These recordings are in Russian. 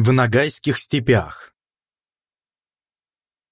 В Ногайских степях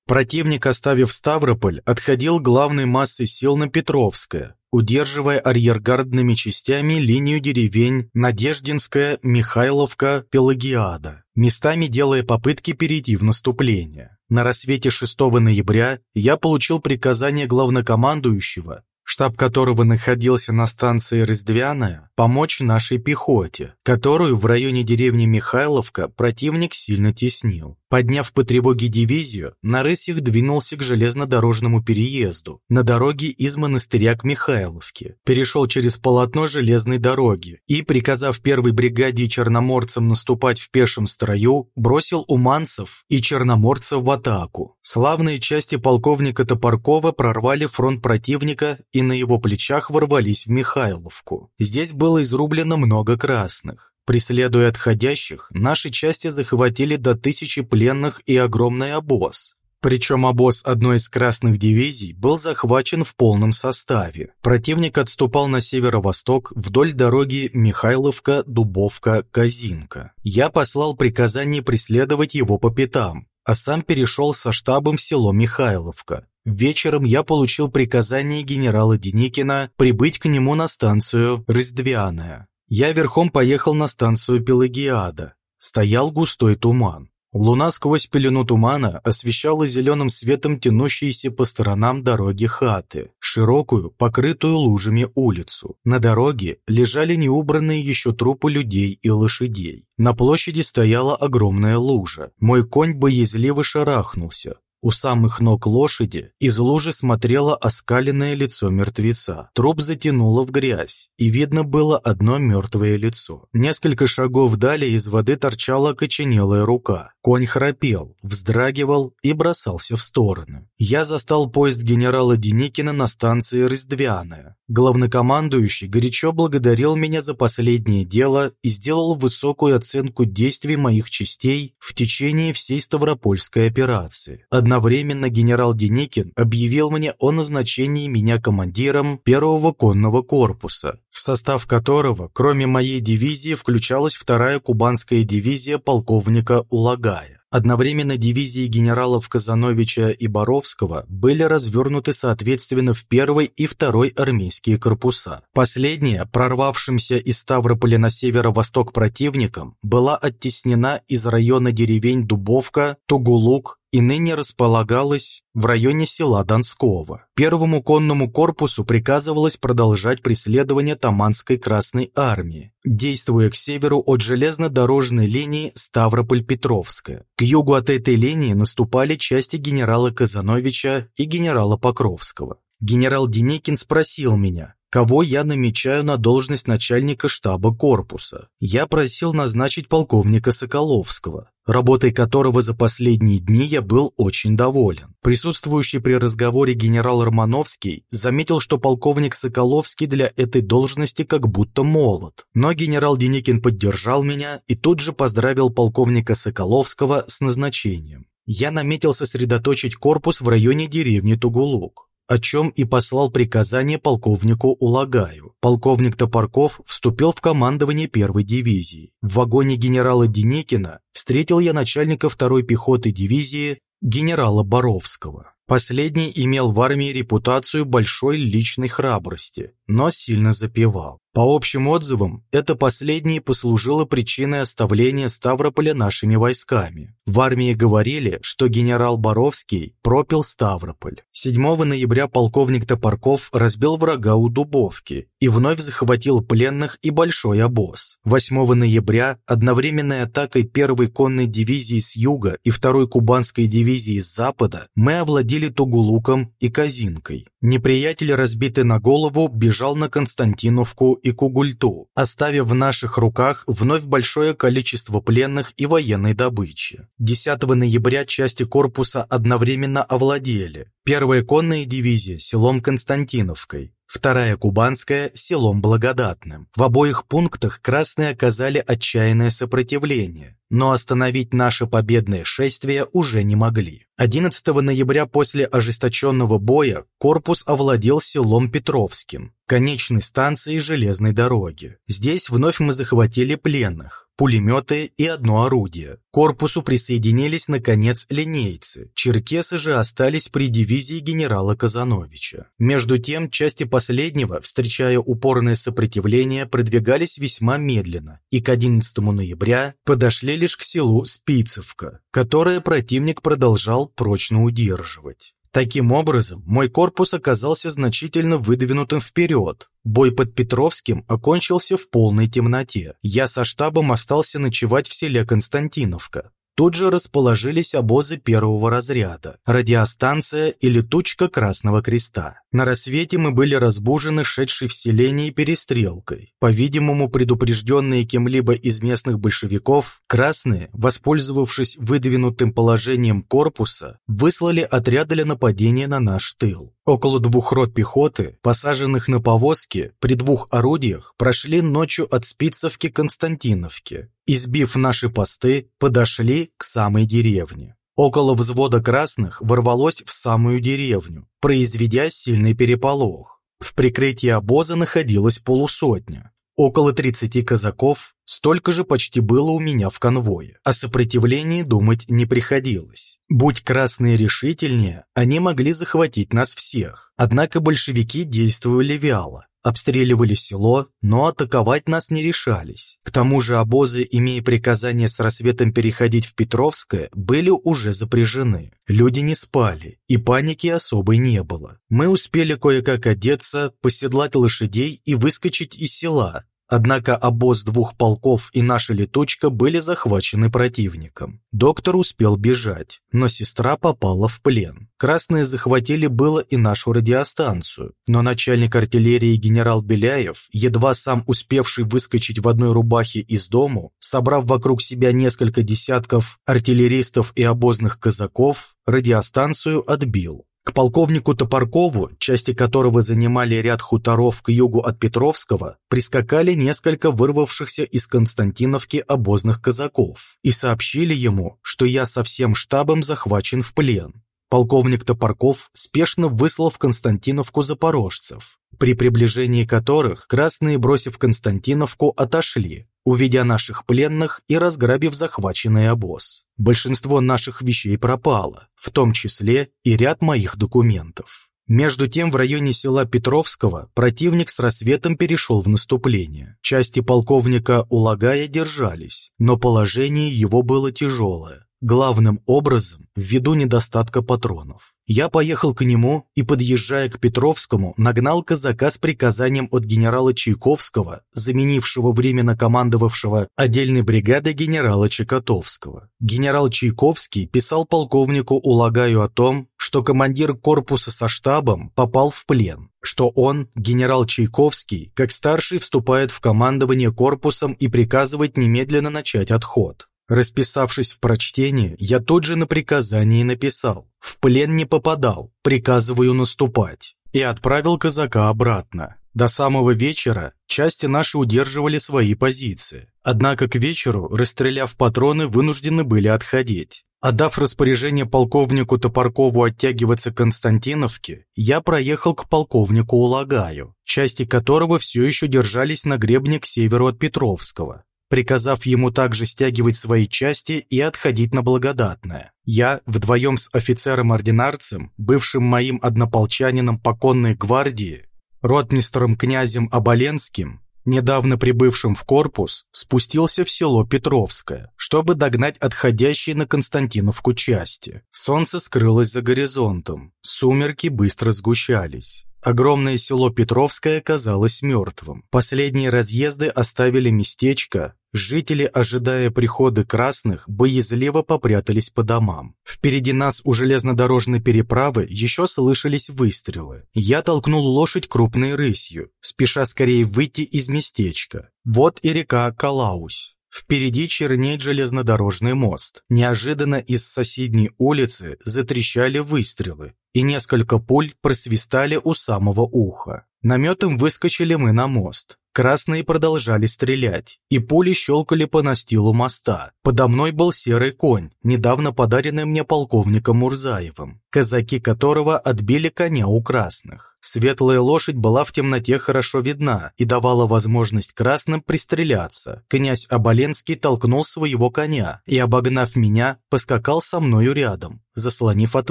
Противник, оставив Ставрополь, отходил главной массой сил на Петровское, удерживая арьергардными частями линию деревень Надеждинская, Михайловка, Пелагиада, местами делая попытки перейти в наступление. На рассвете 6 ноября я получил приказание главнокомандующего штаб которого находился на станции Рыздвяная, помочь нашей пехоте, которую в районе деревни Михайловка противник сильно теснил. Подняв по тревоге дивизию, на рысях двинулся к железнодорожному переезду, на дороге из монастыря к Михайловке, перешел через полотно железной дороги и, приказав первой бригаде черноморцам наступать в пешем строю, бросил уманцев и черноморцев в атаку. Славные части полковника Топоркова прорвали фронт противника и на его плечах ворвались в Михайловку. Здесь было изрублено много красных. Преследуя отходящих, наши части захватили до тысячи пленных и огромный обоз. Причем обоз одной из красных дивизий был захвачен в полном составе. Противник отступал на северо-восток вдоль дороги Михайловка-Дубовка-Казинка. Я послал приказание преследовать его по пятам, а сам перешел со штабом в село Михайловка. Вечером я получил приказание генерала Деникина прибыть к нему на станцию Рыздвяная. Я верхом поехал на станцию Пелагиада. Стоял густой туман. Луна сквозь пелену тумана освещала зеленым светом тянущиеся по сторонам дороги хаты, широкую, покрытую лужами улицу. На дороге лежали неубранные еще трупы людей и лошадей. На площади стояла огромная лужа. Мой конь боязливо шарахнулся. У самых ног лошади из лужи смотрело оскаленное лицо мертвеца. Труп затянуло в грязь, и видно было одно мертвое лицо. Несколько шагов далее из воды торчала окоченелая рука. Конь храпел, вздрагивал и бросался в стороны. Я застал поезд генерала Деникина на станции Рыздвяная. Главнокомандующий горячо благодарил меня за последнее дело и сделал высокую оценку действий моих частей в течение всей Ставропольской операции. Одновременно генерал Деникин объявил мне о назначении меня командиром первого конного корпуса, в состав которого, кроме моей дивизии, включалась вторая кубанская дивизия полковника Улагая. Одновременно дивизии генералов Казановича и Боровского были развернуты соответственно в первый и второй армейские корпуса. Последняя, прорвавшимся из Ставрополя на северо-восток противником, была оттеснена из района деревень Дубовка, Тугулук, и ныне располагалась в районе села Донского. Первому конному корпусу приказывалось продолжать преследование Таманской Красной Армии, действуя к северу от железнодорожной линии Ставрополь-Петровская. К югу от этой линии наступали части генерала Казановича и генерала Покровского. Генерал Деникин спросил меня, кого я намечаю на должность начальника штаба корпуса. Я просил назначить полковника Соколовского, работой которого за последние дни я был очень доволен. Присутствующий при разговоре генерал Романовский заметил, что полковник Соколовский для этой должности как будто молод. Но генерал Деникин поддержал меня и тут же поздравил полковника Соколовского с назначением. Я наметил сосредоточить корпус в районе деревни Тугулук о чем и послал приказание полковнику Улагаю. Полковник Топорков вступил в командование первой дивизии. В вагоне генерала Деникина встретил я начальника второй пехоты дивизии генерала Боровского. Последний имел в армии репутацию большой личной храбрости, но сильно запевал. По общим отзывам, это последнее послужило причиной оставления Ставрополя нашими войсками. В армии говорили, что генерал Боровский пропил Ставрополь. 7 ноября полковник Топорков разбил врага у Дубовки и вновь захватил пленных и большой обоз. 8 ноября одновременной атакой первой конной дивизии с юга и второй кубанской дивизии с запада мы овладели Тугулуком и Казинкой. Неприятель, разбитый на голову, бежал на Константиновку и Кугульту, оставив в наших руках вновь большое количество пленных и военной добычи. 10 ноября части корпуса одновременно овладели. Первая конная дивизия селом Константиновкой, вторая кубанская – селом Благодатным. В обоих пунктах красные оказали отчаянное сопротивление, но остановить наше победное шествие уже не могли. 11 ноября после ожесточенного боя корпус овладел селом Петровским, конечной станцией железной дороги. Здесь вновь мы захватили пленных. Пулеметы и одно орудие. К корпусу присоединились, наконец, линейцы. Черкесы же остались при дивизии генерала Казановича. Между тем, части последнего, встречая упорное сопротивление, продвигались весьма медленно и к 11 ноября подошли лишь к селу Спицевка, которое противник продолжал прочно удерживать. Таким образом, мой корпус оказался значительно выдвинутым вперед. Бой под Петровским окончился в полной темноте. Я со штабом остался ночевать в селе Константиновка. Тут же расположились обозы первого разряда, радиостанция и летучка Красного Креста. На рассвете мы были разбужены шедшей в селении перестрелкой. По-видимому, предупрежденные кем-либо из местных большевиков, красные, воспользовавшись выдвинутым положением корпуса, выслали отряды для нападения на наш тыл. Около двух рот пехоты, посаженных на повозки, при двух орудиях прошли ночью от Спицевки к Константиновке. Избив наши посты, подошли к самой деревне. Около взвода красных ворвалось в самую деревню, произведя сильный переполох. В прикрытии обоза находилась полусотня. Около 30 казаков, столько же почти было у меня в конвое. О сопротивлении думать не приходилось. Будь красные решительнее, они могли захватить нас всех. Однако большевики действовали вяло обстреливали село, но атаковать нас не решались. К тому же обозы, имея приказание с рассветом переходить в Петровское, были уже запряжены. Люди не спали, и паники особой не было. Мы успели кое-как одеться, поседлать лошадей и выскочить из села, Однако обоз двух полков и наша летучка были захвачены противником. Доктор успел бежать, но сестра попала в плен. Красные захватили было и нашу радиостанцию, но начальник артиллерии генерал Беляев, едва сам успевший выскочить в одной рубахе из дому, собрав вокруг себя несколько десятков артиллеристов и обозных казаков, радиостанцию отбил. К полковнику Топоркову, части которого занимали ряд хуторов к югу от Петровского, прискакали несколько вырвавшихся из Константиновки обозных казаков и сообщили ему, что я со всем штабом захвачен в плен. Полковник Топорков спешно выслал в Константиновку запорожцев, при приближении которых красные, бросив Константиновку, отошли, уведя наших пленных и разграбив захваченный обоз. Большинство наших вещей пропало, в том числе и ряд моих документов. Между тем в районе села Петровского противник с рассветом перешел в наступление. Части полковника Улагая держались, но положение его было тяжелое главным образом ввиду недостатка патронов. Я поехал к нему и, подъезжая к Петровскому, нагнал казака с приказанием от генерала Чайковского, заменившего временно командовавшего отдельной бригадой генерала Чекотовского. Генерал Чайковский писал полковнику Улагаю о том, что командир корпуса со штабом попал в плен, что он, генерал Чайковский, как старший вступает в командование корпусом и приказывает немедленно начать отход. Расписавшись в прочтении, я тут же на приказании написал «В плен не попадал, приказываю наступать» и отправил казака обратно. До самого вечера части наши удерживали свои позиции. Однако к вечеру, расстреляв патроны, вынуждены были отходить. Отдав распоряжение полковнику Топоркову оттягиваться к Константиновке, я проехал к полковнику Улагаю, части которого все еще держались на гребне к северу от Петровского приказав ему также стягивать свои части и отходить на благодатное. Я, вдвоем с офицером-ординарцем, бывшим моим однополчанином поконной гвардии, ротмистром князем Оболенским, недавно прибывшим в корпус, спустился в село Петровское, чтобы догнать отходящие на Константиновку части. Солнце скрылось за горизонтом, сумерки быстро сгущались. Огромное село Петровское казалось мертвым. Последние разъезды оставили местечко, жители, ожидая прихода красных, боязливо попрятались по домам. Впереди нас у железнодорожной переправы еще слышались выстрелы. Я толкнул лошадь крупной рысью, спеша скорее выйти из местечка. Вот и река Калаусь. Впереди чернеет железнодорожный мост. Неожиданно из соседней улицы затрещали выстрелы и несколько пуль просвистали у самого уха. Наметом выскочили мы на мост. Красные продолжали стрелять, и пули щелкали по настилу моста. Подо мной был серый конь, недавно подаренный мне полковником Мурзаевым, казаки которого отбили коня у красных. Светлая лошадь была в темноте хорошо видна и давала возможность красным пристреляться. Князь Оболенский толкнул своего коня и, обогнав меня, поскакал со мною рядом, заслонив от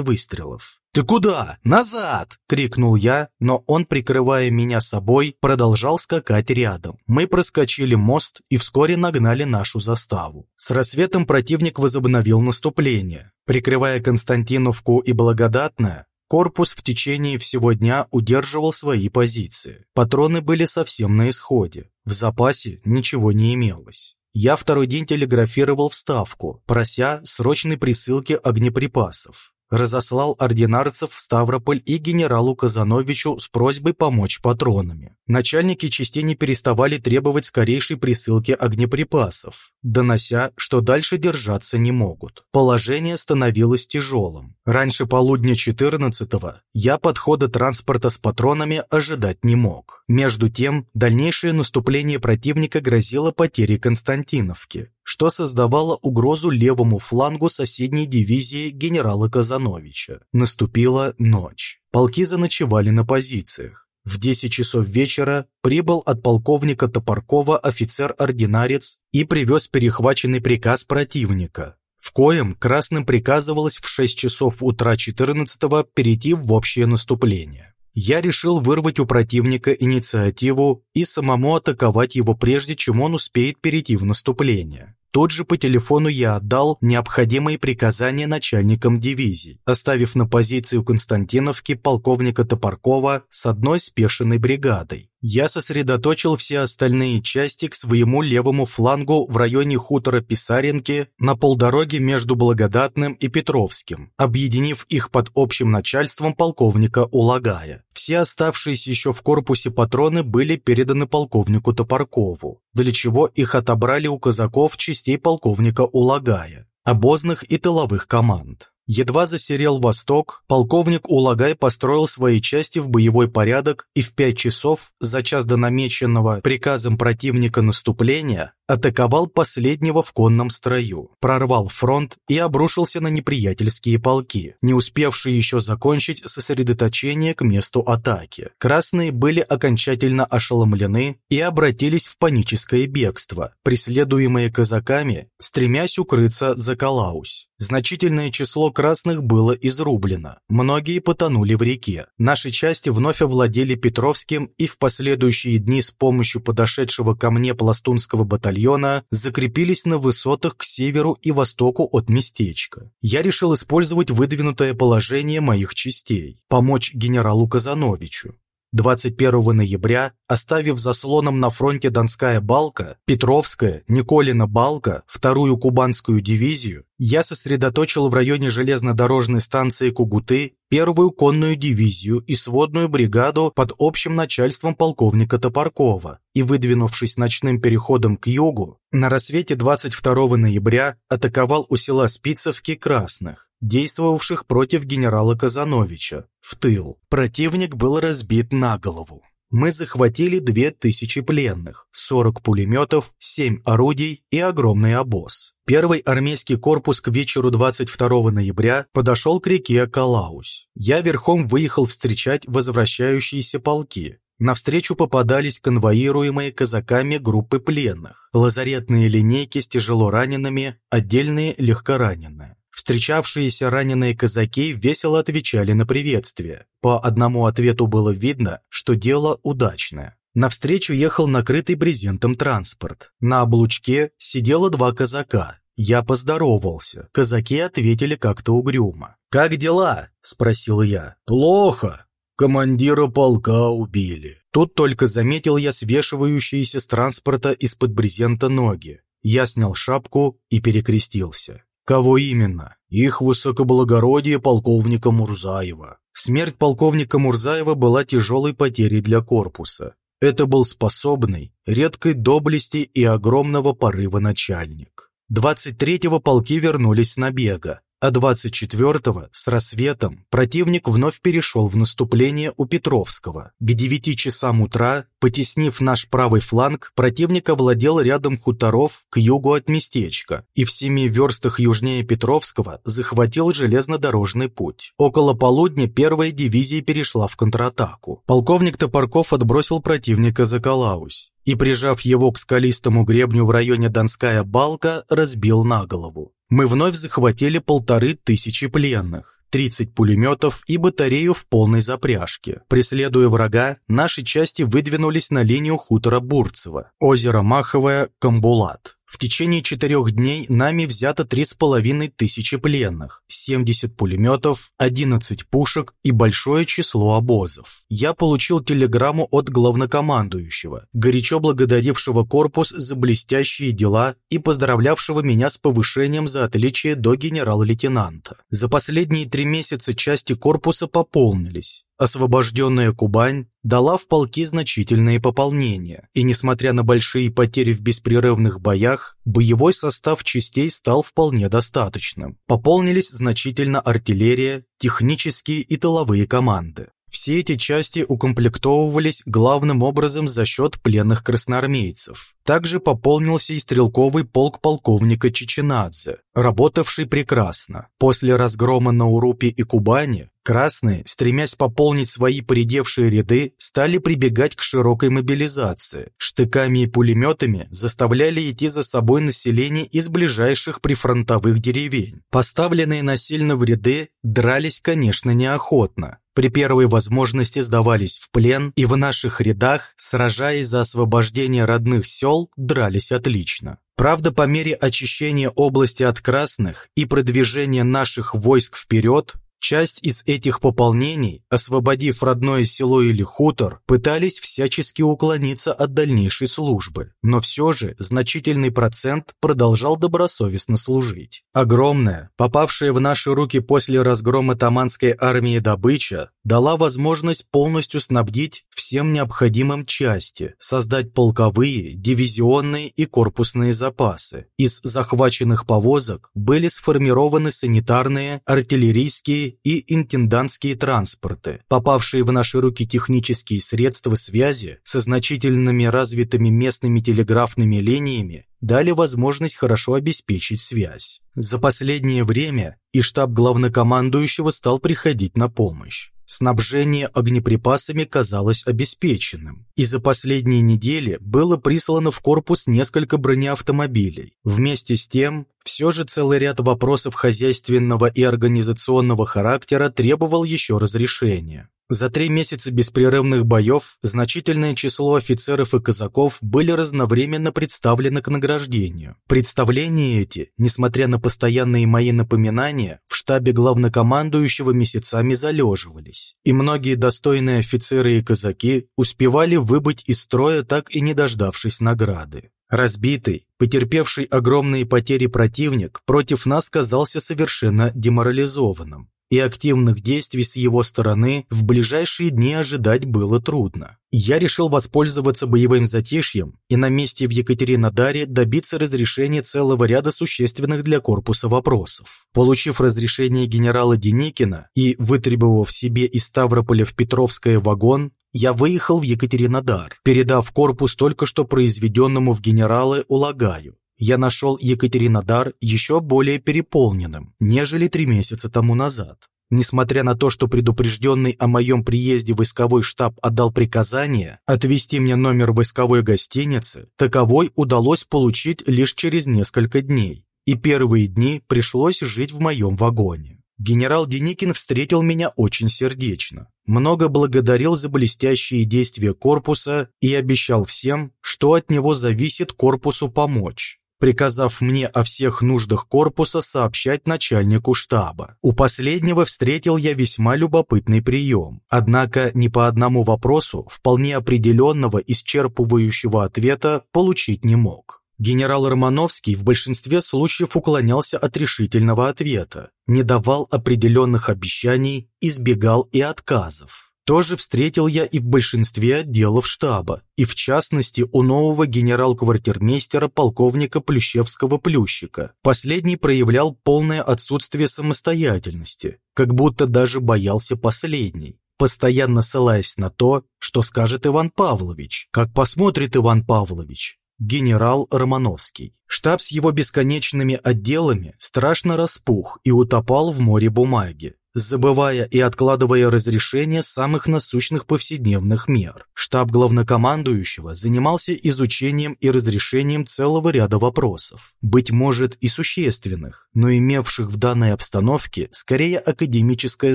выстрелов. «Ты куда? Назад!» — крикнул я, но он, прикрывая меня собой, продолжал скакать рядом. Мы проскочили мост и вскоре нагнали нашу заставу. С рассветом противник возобновил наступление. Прикрывая Константиновку и Благодатное, корпус в течение всего дня удерживал свои позиции. Патроны были совсем на исходе. В запасе ничего не имелось. Я второй день телеграфировал в Ставку, прося срочной присылки огнеприпасов разослал ординарцев в Ставрополь и генералу Казановичу с просьбой помочь патронами. Начальники частей не переставали требовать скорейшей присылки огнеприпасов, донося, что дальше держаться не могут. Положение становилось тяжелым. Раньше полудня 14-го я подхода транспорта с патронами ожидать не мог. Между тем, дальнейшее наступление противника грозило потерей Константиновки, что создавало угрозу левому флангу соседней дивизии генерала Казановича. Наступила ночь. Полки заночевали на позициях. В 10 часов вечера прибыл от полковника Топоркова офицер-ординарец и привез перехваченный приказ противника, в коем красным приказывалось в 6 часов утра 14-го перейти в общее наступление я решил вырвать у противника инициативу и самому атаковать его прежде, чем он успеет перейти в наступление. Тут же по телефону я отдал необходимые приказания начальникам дивизий, оставив на позиции у Константиновки полковника Топоркова с одной спешенной бригадой. Я сосредоточил все остальные части к своему левому флангу в районе хутора Писаренки на полдороге между Благодатным и Петровским, объединив их под общим начальством полковника Улагая. Все оставшиеся еще в корпусе патроны были переданы полковнику Топоркову, для чего их отобрали у казаков частей полковника Улагая, обозных и тыловых команд. Едва засерел восток, полковник Улагай построил свои части в боевой порядок и в пять часов, за час до намеченного приказом противника наступления, атаковал последнего в конном строю, прорвал фронт и обрушился на неприятельские полки, не успевшие еще закончить сосредоточение к месту атаки. Красные были окончательно ошеломлены и обратились в паническое бегство, преследуемые казаками, стремясь укрыться за Калаус. Значительное число красных было изрублено, многие потонули в реке. Наши части вновь овладели Петровским и в последующие дни с помощью подошедшего ко мне пластунского батальона батальона закрепились на высотах к северу и востоку от местечка. Я решил использовать выдвинутое положение моих частей, помочь генералу Казановичу. 21 ноября, оставив заслоном на фронте Донская Балка, Петровская, Николина Балка, вторую кубанскую дивизию, я сосредоточил в районе железнодорожной станции Кугуты первую конную дивизию и сводную бригаду под общим начальством полковника Топоркова и, выдвинувшись ночным переходом к югу, на рассвете 22 ноября атаковал у села Спицевки Красных, действовавших против генерала Казановича, в тыл. Противник был разбит на голову. Мы захватили 2000 пленных, 40 пулеметов, 7 орудий и огромный обоз. Первый армейский корпус к вечеру 22 ноября подошел к реке Калаус. Я верхом выехал встречать возвращающиеся полки. Навстречу попадались конвоируемые казаками группы пленных, лазаретные линейки с тяжело ранеными, отдельные легкораненые. Встречавшиеся раненые казаки весело отвечали на приветствие. По одному ответу было видно, что дело удачное. Навстречу ехал накрытый брезентом транспорт. На облучке сидело два казака. Я поздоровался. Казаки ответили как-то угрюмо. «Как дела?» – спросил я. «Плохо. Командира полка убили». Тут только заметил я свешивающиеся с транспорта из-под брезента ноги. Я снял шапку и перекрестился. Кого именно? Их высокоблагородие полковника Мурзаева. Смерть полковника Мурзаева была тяжелой потерей для корпуса. Это был способный, редкой доблести и огромного порыва начальник. 23-го полки вернулись с набега, а 24-го с рассветом противник вновь перешел в наступление у Петровского. К 9 часам утра, потеснив наш правый фланг, противник овладел рядом хуторов к югу от местечка и в семи верстах южнее Петровского захватил железнодорожный путь. Около полудня первая дивизия перешла в контратаку. Полковник Топорков отбросил противника за Калаусь и, прижав его к скалистому гребню в районе Донская балка, разбил на голову. Мы вновь захватили полторы тысячи пленных. 30 пулеметов и батарею в полной запряжке. Преследуя врага, наши части выдвинулись на линию хутора Бурцево, озеро Маховое, Камбулат. В течение четырех дней нами взято три с половиной тысячи пленных, 70 пулеметов, 11 пушек и большое число обозов. Я получил телеграмму от главнокомандующего, горячо благодарившего корпус за блестящие дела и поздравлявшего меня с повышением за отличие до генерала-лейтенанта. За последние три месяца части корпуса пополнились. Освобожденная Кубань дала в полки значительные пополнения, и несмотря на большие потери в беспрерывных боях, боевой состав частей стал вполне достаточным. Пополнились значительно артиллерия, технические и тыловые команды. Все эти части укомплектовывались главным образом за счет пленных красноармейцев. Также пополнился и стрелковый полк полковника Чеченадзе, работавший прекрасно. После разгрома на Урупе и Кубани Красные, стремясь пополнить свои поредевшие ряды, стали прибегать к широкой мобилизации. Штыками и пулеметами заставляли идти за собой население из ближайших прифронтовых деревень. Поставленные насильно в ряды дрались, конечно, неохотно. При первой возможности сдавались в плен и в наших рядах, сражаясь за освобождение родных сел, дрались отлично. Правда, по мере очищения области от красных и продвижения наших войск вперед, Часть из этих пополнений, освободив родное село или хутор, пытались всячески уклониться от дальнейшей службы, но все же значительный процент продолжал добросовестно служить. Огромная, попавшая в наши руки после разгрома Таманской армии добыча, дала возможность полностью снабдить всем необходимым части, создать полковые, дивизионные и корпусные запасы. Из захваченных повозок были сформированы санитарные, артиллерийские и интендантские транспорты. Попавшие в наши руки технические средства связи со значительными развитыми местными телеграфными линиями дали возможность хорошо обеспечить связь. За последнее время и штаб главнокомандующего стал приходить на помощь. Снабжение огнеприпасами казалось обеспеченным, и за последние недели было прислано в корпус несколько бронеавтомобилей. Вместе с тем, все же целый ряд вопросов хозяйственного и организационного характера требовал еще разрешения. За три месяца беспрерывных боев значительное число офицеров и казаков были разновременно представлены к награждению. Представления эти, несмотря на постоянные мои напоминания, в штабе главнокомандующего месяцами залеживались, и многие достойные офицеры и казаки успевали выбыть из строя, так и не дождавшись награды. Разбитый, потерпевший огромные потери противник против нас казался совершенно деморализованным и активных действий с его стороны в ближайшие дни ожидать было трудно. Я решил воспользоваться боевым затишьем и на месте в Екатеринодаре добиться разрешения целого ряда существенных для корпуса вопросов. Получив разрешение генерала Деникина и вытребовав себе из Ставрополя в Петровское вагон, я выехал в Екатеринодар, передав корпус только что произведенному в генералы Улагаю я нашел Екатеринодар еще более переполненным, нежели три месяца тому назад. Несмотря на то, что предупрежденный о моем приезде войсковой штаб отдал приказание отвести мне номер войсковой гостиницы, таковой удалось получить лишь через несколько дней, и первые дни пришлось жить в моем вагоне. Генерал Деникин встретил меня очень сердечно, много благодарил за блестящие действия корпуса и обещал всем, что от него зависит корпусу помочь приказав мне о всех нуждах корпуса сообщать начальнику штаба. У последнего встретил я весьма любопытный прием, однако ни по одному вопросу вполне определенного исчерпывающего ответа получить не мог. Генерал Романовский в большинстве случаев уклонялся от решительного ответа, не давал определенных обещаний, избегал и отказов. Тоже встретил я и в большинстве отделов штаба, и в частности у нового генерал-квартирмейстера полковника Плющевского-Плющика. Последний проявлял полное отсутствие самостоятельности, как будто даже боялся последней постоянно ссылаясь на то, что скажет Иван Павлович, как посмотрит Иван Павлович. Генерал Романовский. Штаб с его бесконечными отделами страшно распух и утопал в море бумаги, забывая и откладывая разрешение самых насущных повседневных мер. Штаб главнокомандующего занимался изучением и разрешением целого ряда вопросов, быть может и существенных, но имевших в данной обстановке скорее академическое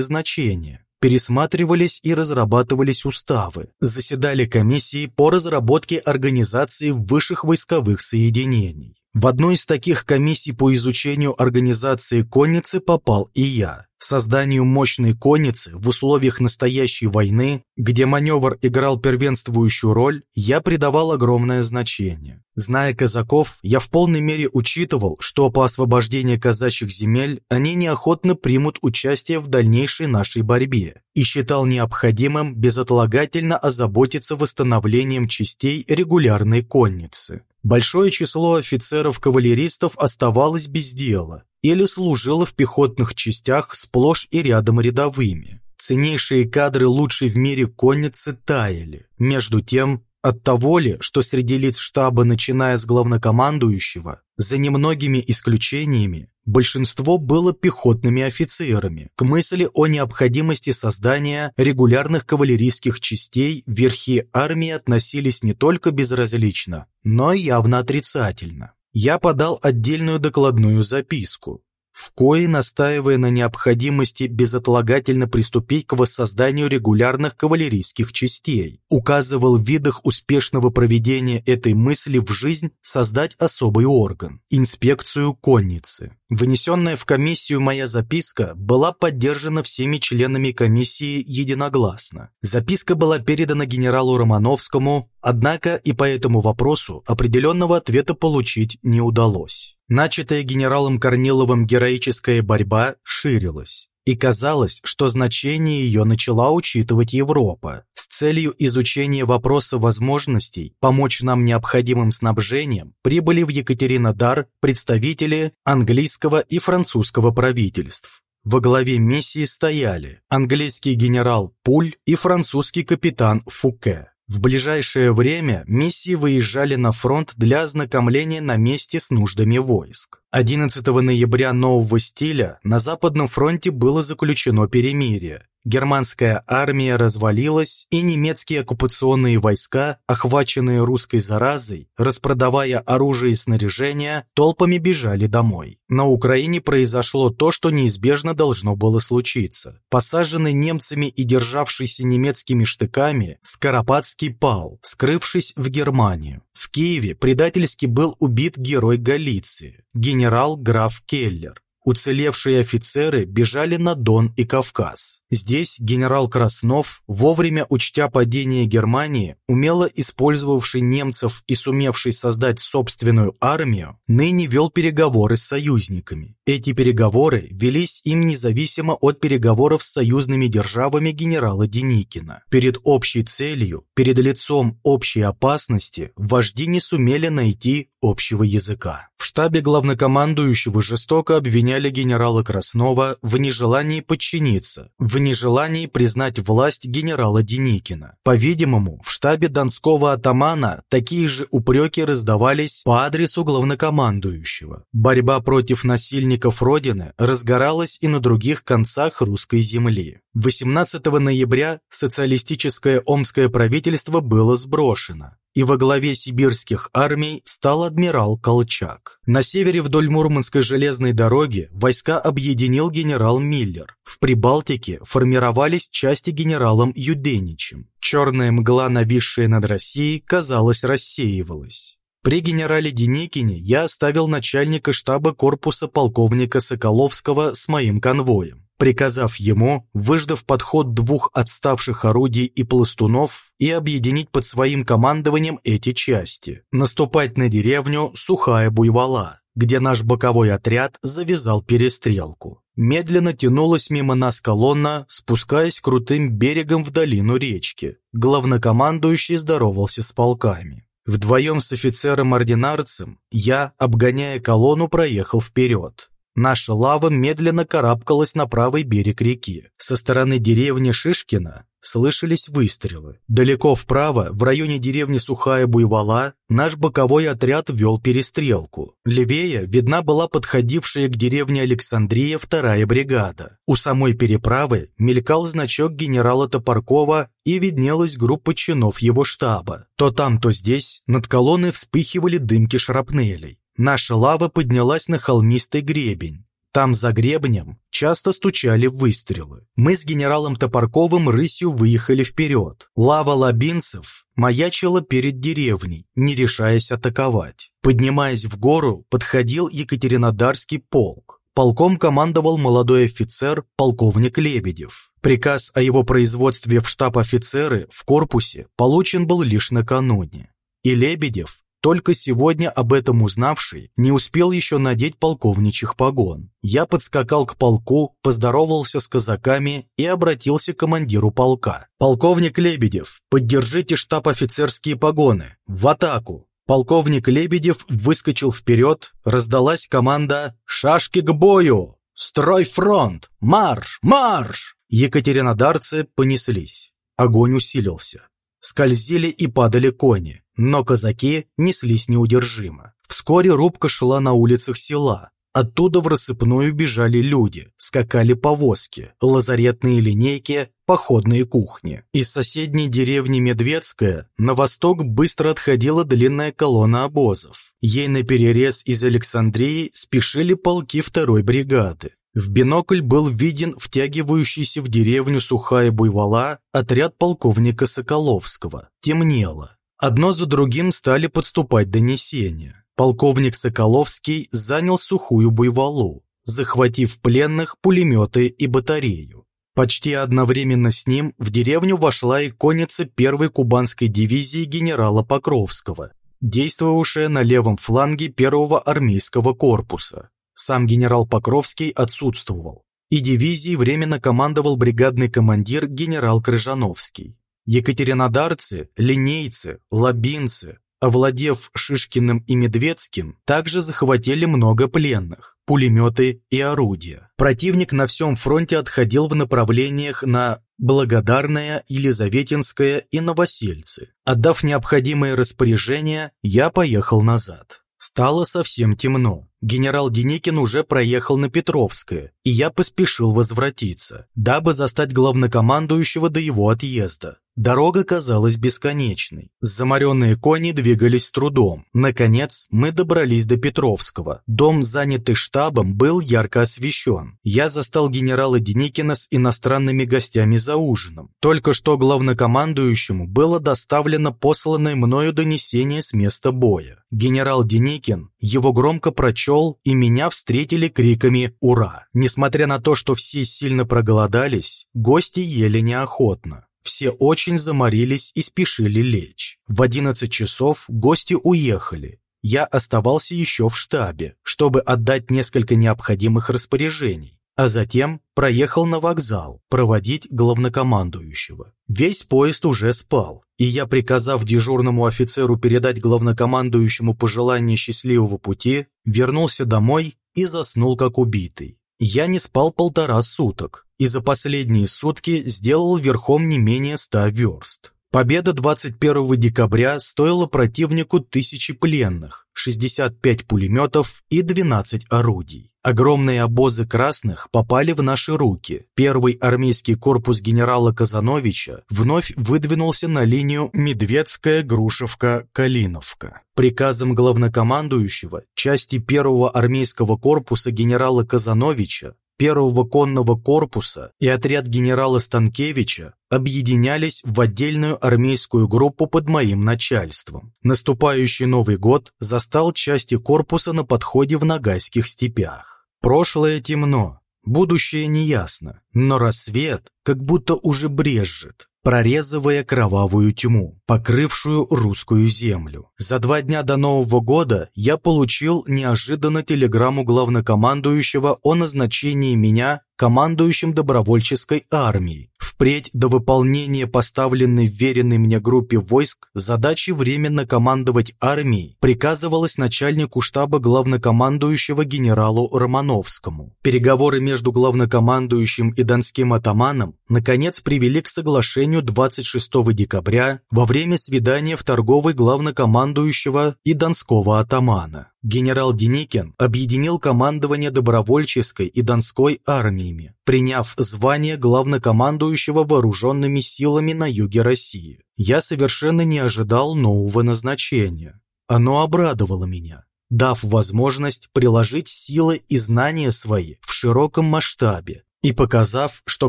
значение, пересматривались и разрабатывались уставы, заседали комиссии по разработке организации высших войсковых соединений. В одну из таких комиссий по изучению организации конницы попал и я. Созданию мощной конницы в условиях настоящей войны, где маневр играл первенствующую роль, я придавал огромное значение. Зная казаков, я в полной мере учитывал, что по освобождении казачьих земель они неохотно примут участие в дальнейшей нашей борьбе и считал необходимым безотлагательно озаботиться восстановлением частей регулярной конницы. Большое число офицеров-кавалеристов оставалось без дела или служило в пехотных частях сплошь и рядом рядовыми. Ценнейшие кадры лучшей в мире конницы таяли. Между тем, от того ли, что среди лиц штаба, начиная с главнокомандующего, за немногими исключениями, большинство было пехотными офицерами, к мысли о необходимости создания регулярных кавалерийских частей верхи армии относились не только безразлично, но и явно отрицательно. Я подал отдельную докладную записку, в кои настаивая на необходимости безотлагательно приступить к воссозданию регулярных кавалерийских частей, указывал в видах успешного проведения этой мысли в жизнь создать особый орган – инспекцию конницы. Вынесенная в комиссию моя записка была поддержана всеми членами комиссии единогласно. Записка была передана генералу Романовскому, однако и по этому вопросу определенного ответа получить не удалось. Начатая генералом Корниловым героическая борьба ширилась и казалось, что значение ее начала учитывать Европа с целью изучения вопроса возможностей помочь нам необходимым снабжением прибыли в Екатеринодар представители английского и французского правительств. Во главе миссии стояли английский генерал Пуль и французский капитан Фуке. В ближайшее время миссии выезжали на фронт для ознакомления на месте с нуждами войск. 11 ноября нового стиля на Западном фронте было заключено перемирие, Германская армия развалилась, и немецкие оккупационные войска, охваченные русской заразой, распродавая оружие и снаряжение, толпами бежали домой. На Украине произошло то, что неизбежно должно было случиться. Посаженный немцами и державшийся немецкими штыками, Скоропадский пал, скрывшись в Германию. В Киеве предательски был убит герой Галиции, генерал-граф Келлер. Уцелевшие офицеры бежали на Дон и Кавказ. Здесь генерал Краснов, вовремя учтя падение Германии, умело использовавший немцев и сумевший создать собственную армию, ныне вел переговоры с союзниками. Эти переговоры велись им независимо от переговоров с союзными державами генерала Деникина. Перед общей целью, перед лицом общей опасности, вожди не сумели найти общего языка. В штабе главнокомандующего жестоко обвиняли генерала Краснова в нежелании подчиниться, в нежелании признать власть генерала Деникина. По-видимому, в штабе донского атамана такие же упреки раздавались по адресу главнокомандующего. Борьба против насильников Родины разгоралась и на других концах русской земли. 18 ноября социалистическое омское правительство было сброшено и во главе сибирских армий стал адмирал Колчак. На севере вдоль Мурманской железной дороги войска объединил генерал Миллер. В Прибалтике формировались части генералом Юденичем. Черная мгла, нависшая над Россией, казалось, рассеивалась. При генерале Деникине я оставил начальника штаба корпуса полковника Соколовского с моим конвоем приказав ему, выждав подход двух отставших орудий и пластунов, и объединить под своим командованием эти части, наступать на деревню Сухая Буйвола, где наш боковой отряд завязал перестрелку. Медленно тянулась мимо нас колонна, спускаясь крутым берегом в долину речки. Главнокомандующий здоровался с полками. Вдвоем с офицером-ординарцем я, обгоняя колонну, проехал вперед. Наша лава медленно карабкалась на правый берег реки. Со стороны деревни Шишкина слышались выстрелы. Далеко вправо, в районе деревни Сухая Буйвола, наш боковой отряд вел перестрелку. Левее видна была подходившая к деревне Александрия вторая бригада. У самой переправы мелькал значок генерала Топоркова и виднелась группа чинов его штаба. То там, то здесь над колонной вспыхивали дымки шрапнелей. Наша лава поднялась на холмистый гребень. Там за гребнем часто стучали выстрелы. Мы с генералом Топорковым рысью выехали вперед. Лава лабинцев маячила перед деревней, не решаясь атаковать. Поднимаясь в гору, подходил Екатеринодарский полк. Полком командовал молодой офицер, полковник Лебедев. Приказ о его производстве в штаб-офицеры в корпусе получен был лишь накануне. И Лебедев только сегодня об этом узнавший не успел еще надеть полковничьих погон. Я подскакал к полку, поздоровался с казаками и обратился к командиру полка. «Полковник Лебедев, поддержите штаб-офицерские погоны! В атаку!» Полковник Лебедев выскочил вперед, раздалась команда «Шашки к бою! Строй фронт! Марш! Марш!» Екатеринодарцы понеслись. Огонь усилился. Скользили и падали кони, но казаки неслись неудержимо. Вскоре рубка шла на улицах села. Оттуда в рассыпную бежали люди, скакали повозки, лазаретные линейки, походные кухни. Из соседней деревни Медведская на восток быстро отходила длинная колонна обозов. Ей на перерез из Александрии спешили полки второй бригады. В бинокль был виден втягивающийся в деревню Сухая Буйвола отряд полковника Соколовского. Темнело. Одно за другим стали подступать донесения. Полковник Соколовский занял Сухую Буйволу, захватив пленных пулеметы и батарею. Почти одновременно с ним в деревню вошла и конница первой кубанской дивизии генерала Покровского, действовавшая на левом фланге первого армейского корпуса. Сам генерал Покровский отсутствовал, и дивизией временно командовал бригадный командир генерал Крыжановский. Екатеринодарцы, линейцы, лабинцы, овладев Шишкиным и Медведским, также захватили много пленных, пулеметы и орудия. Противник на всем фронте отходил в направлениях на Благодарное, Елизаветинское и Новосельцы. Отдав необходимые распоряжения, я поехал назад. Стало совсем темно. Генерал Деникин уже проехал на Петровское, и я поспешил возвратиться, дабы застать главнокомандующего до его отъезда. Дорога казалась бесконечной. Заморенные кони двигались с трудом. Наконец, мы добрались до Петровского. Дом, занятый штабом, был ярко освещен. Я застал генерала Деникина с иностранными гостями за ужином. Только что главнокомандующему было доставлено посланное мною донесение с места боя. Генерал Деникин его громко прочел, и меня встретили криками «Ура!». Несмотря на то, что все сильно проголодались, гости ели неохотно. Все очень заморились и спешили лечь. В одиннадцать часов гости уехали. Я оставался еще в штабе, чтобы отдать несколько необходимых распоряжений, а затем проехал на вокзал проводить главнокомандующего. Весь поезд уже спал, и я, приказав дежурному офицеру передать главнокомандующему пожелание счастливого пути, вернулся домой и заснул как убитый. Я не спал полтора суток, и за последние сутки сделал верхом не менее ста верст. Победа 21 декабря стоила противнику тысячи пленных, 65 пулеметов и 12 орудий. Огромные обозы красных попали в наши руки. Первый армейский корпус генерала Казановича вновь выдвинулся на линию Медведская-Грушевка-Калиновка. Приказом главнокомандующего части первого армейского корпуса генерала Казановича первого конного корпуса и отряд генерала Станкевича объединялись в отдельную армейскую группу под моим начальством. Наступающий Новый год застал части корпуса на подходе в Ногайских степях. Прошлое темно, будущее неясно, но рассвет как будто уже брежет. Прорезывая кровавую тьму, покрывшую русскую землю. За два дня до Нового года я получил неожиданно телеграмму главнокомандующего о назначении меня командующим добровольческой армией. Впредь до выполнения поставленной веренной мне группе войск задачи временно командовать армией приказывалось начальнику штаба главнокомандующего генералу Романовскому. Переговоры между главнокомандующим и донским атаманом наконец привели к соглашению 26 декабря во время свидания в торговой главнокомандующего и донского атамана. Генерал Деникин объединил командование добровольческой и донской армиями, приняв звание главнокомандующего вооруженными силами на юге России. Я совершенно не ожидал нового назначения. Оно обрадовало меня, дав возможность приложить силы и знания свои в широком масштабе и показав, что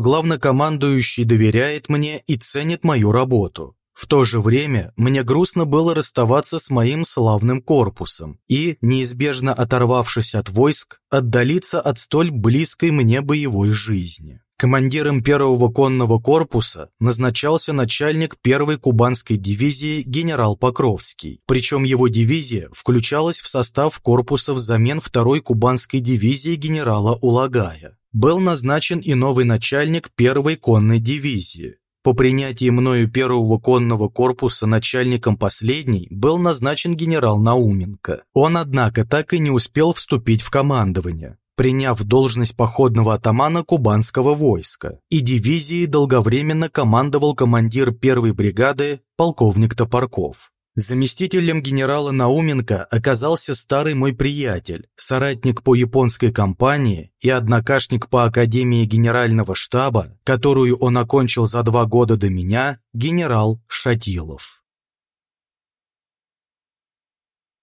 главнокомандующий доверяет мне и ценит мою работу. В то же время мне грустно было расставаться с моим славным корпусом и, неизбежно оторвавшись от войск, отдалиться от столь близкой мне боевой жизни. Командиром первого конного корпуса назначался начальник первой кубанской дивизии генерал Покровский, причем его дивизия включалась в состав корпуса взамен второй кубанской дивизии генерала Улагая. Был назначен и новый начальник первой конной дивизии, по принятии мною первого конного корпуса начальником последней был назначен генерал Науменко. Он, однако, так и не успел вступить в командование, приняв должность походного атамана кубанского войска, и дивизией долговременно командовал командир первой бригады полковник Топорков. Заместителем генерала Науменко оказался старый мой приятель, соратник по японской компании и однокашник по Академии Генерального штаба, которую он окончил за два года до меня, генерал Шатилов.